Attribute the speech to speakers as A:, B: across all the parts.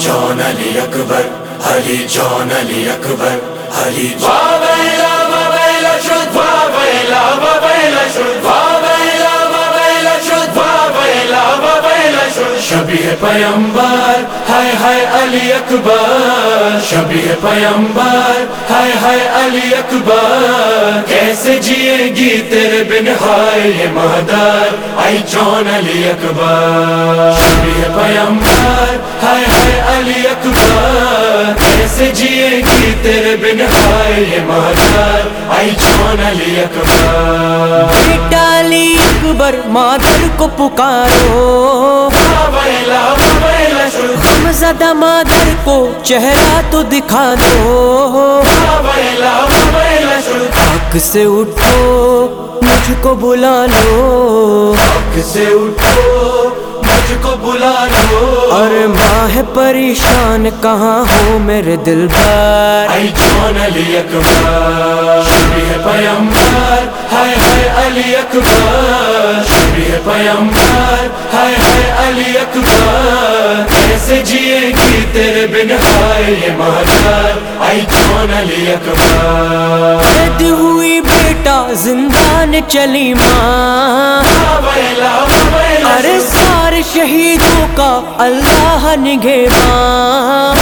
A: جان علی اکبر علی جان علی اکبر علی واویلا واویلا شد واویلا شد شبیه پیامبر های های علی اکبر۔ شبیه پیامبر های های علی اکبر کیسے جیے گی تیرے بن ہائے مہدر ای جان علی اکبر شبیه پیامبر های های علی اکبر کیسے جیے گی تیرے بن ہائے مہدر ای جان علی اکبر۔
B: بیٹا علی اکبر مادر کو پکارو۔ زدہ مادر کو چہرہ تو دکھا دو۔ حق سے اٹھو مجھ کو بلا لو۔
A: حق سے اٹھو مجھ کو بلا لو۔
B: اور ماں ہے پریشان کہاں ہو میرے دل پر
A: ای جان علی اکبر شبیہ پیامبر ہائے ہائے علی اکبر۔ شبیہ پیامبر ہائے ہائے علی اکبر۔ کیسے جیے گی تیرے بن ہائے یہ مہدر ای جان علی اکبر؟
B: قید ہوئی بیٹا زندان چلی ماں۔ ارے سارے شہیدوں کا اللہ نگے ماں۔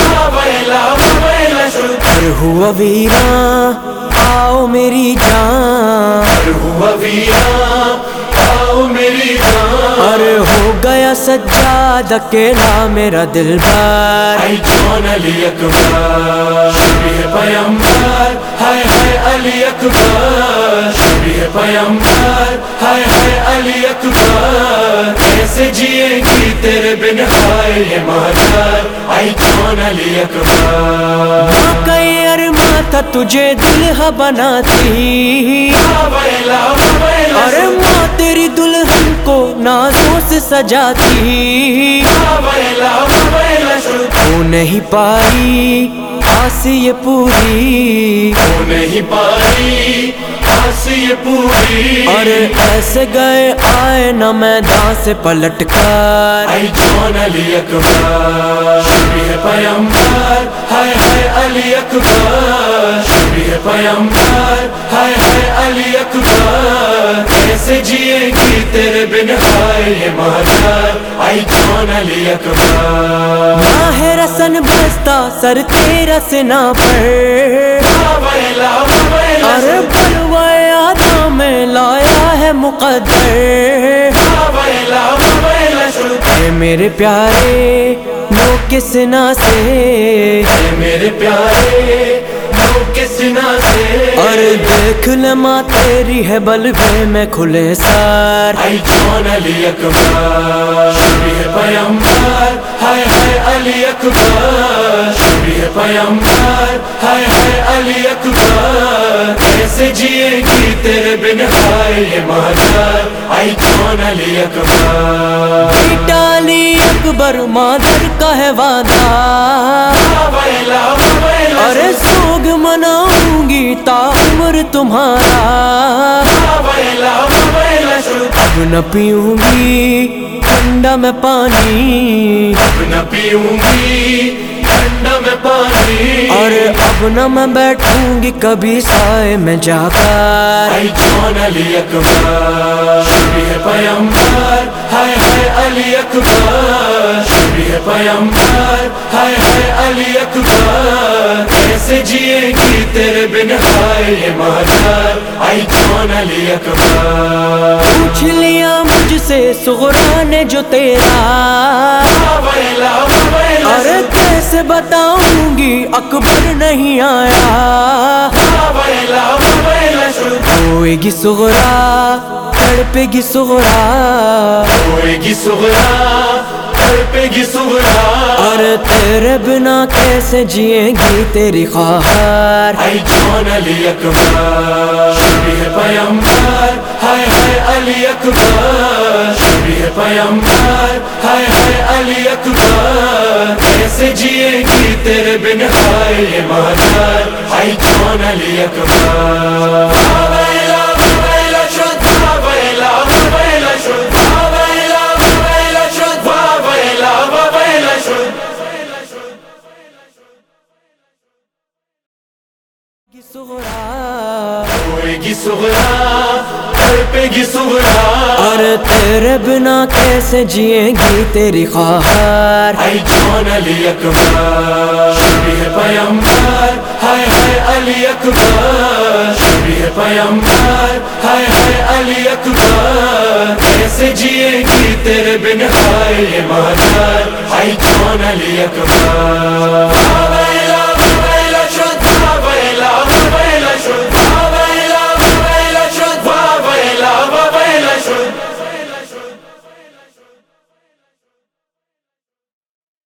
B: پر ہوا ویراں آؤ میری جان۔
A: پر ہوا ویران۔
B: گیا سجاد اکیلا میرا دل
A: جان علی اکبر شبیہ ہائے ہائے علی اکبر شبیہ ہائے ہائے علی اکبر۔ کیسے جیے گی تیرے بن ہائے یہ مہدر ای جان علی اکبر۔
B: ماں کا یہ ارما تھا تجھے بناتی۔
A: واویلا واویلا
B: اور ماں تیری دلہن کو نازوں سے سجاتی
A: واویلا
B: وہ نہیں پائی آس یہ پوری؟
A: وہ نہیں پائی آسی پوری۔
B: اور ایسے گئے آئے نہ میدان سے پلٹ کر۔
A: ای جان علی اکبر شبیہ پیامبر ہائے ہائے علی اکبر۔ شبیہ پیامبر ہائے ہائے علی اکبر۔ کیسے جیے گی تیرے بن ہائے یہ مہدر؟ ای جان علی اکبر۔
B: ماہ رسن بستا سر تیرا سنا پر۔ آدھا میں لایا ہے مقدر۔ اے میرے پیارے لو کس نا سے۔
A: میرے پیارے لو کس نا سے
B: اور دیکھ لے ماں تیری ہے بلوے میں کھلے سار۔
A: ای جان علی اکبر شبیہ پیامبر ہائے ہائے علی اکبر۔ شبیہ پیامبر ہائے ہائے علی اکبر۔ کیسے جیے گی تیرے بن ہائے یہ مہدر؟ ای جان علی اکبر۔
B: علی اکبر مادر کا ہے وعدہ۔
A: واویلا
B: ارے سوگ مناؤں گی تامر تمہارا۔ اب نہ پیوں گی ٹھنڈا میں پانی۔
A: اب نہ پیوں گی پانی
B: اور اب نہ میں بیٹھوں گی کبھی سائے میں جا کر۔
A: جان علی اکبر شبیہ پیامبر ہائے ہائے علی اکبر شبیہ ہائے ہائے علی اکبر۔ کیسے جیے گی تیرے بن ہائے یہ جان علی اکبر۔
B: پوچھ لیا مجھ سے سغرا نے جو تیرا۔ کیسے بتاؤں گی اکبر نہیں آیا۔ روئے گی سغرا۔ تڑپے گی سغرا
A: ہوئے گی سغرا۔
B: اور تیرے بنا کیسے جیے گی تیری خواہر
A: ای جان علی اکبر شبیہ ہائے علی اکبر شبیہ پیمبر ہائے ہائے علی اکبر کیسے جیے گی تیرے بن ہائے یہ مہدر ہائی کون علی اکبر؟ سغرا سغرا تڑپے گی سغرا
B: اور تیرے بنا کیسے جیے گی تیری خواہر
A: ای جان علی اکبر۔ شبیہ پیمبر ہائے ہائے علی اکبر۔ شبیہ پیمبر ہائے ہائے علی اکبر۔ کیسے جیے گی تیرے بن ہائے مادر ای جان علی اکبر۔